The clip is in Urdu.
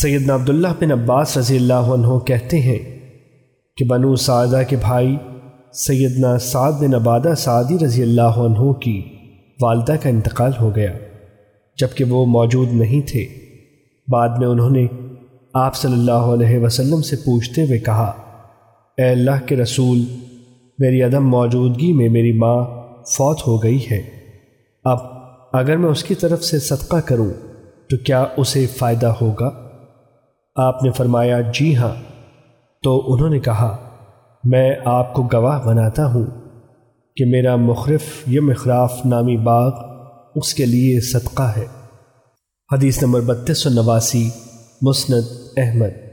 سیدنا عبداللہ بن عباس رضی اللہ عنہ کہتے ہیں کہ بنو سعدہ کے بھائی سیدنا سعد بن عبادہ سعدی رضی اللہ عنہ کی والدہ کا انتقال ہو گیا، جبکہ وہ موجود نہیں تھے۔ بعد میں انہوں نے آپ صلی اللہ علیہ وسلم سے پوچھتے ہوئے کہا، اے اللہ کے رسول، میری عدم موجودگی میں میری ماں فوت ہو گئی ہے۔ اب اگر میں اس کی طرف سے صدقہ کروں تو کیا اسے فائدہ ہوگا؟ آپ نے فرمایا جی ہاں تو انہوں نے کہا، میں آپ کو گواہ بناتا ہوں کہ میرا مخرف یہ مخراف نامی باغ اس کے لیے صدقہ ہے۔ حدیث نمبر بتیس سو نواسی، مسند احمد۔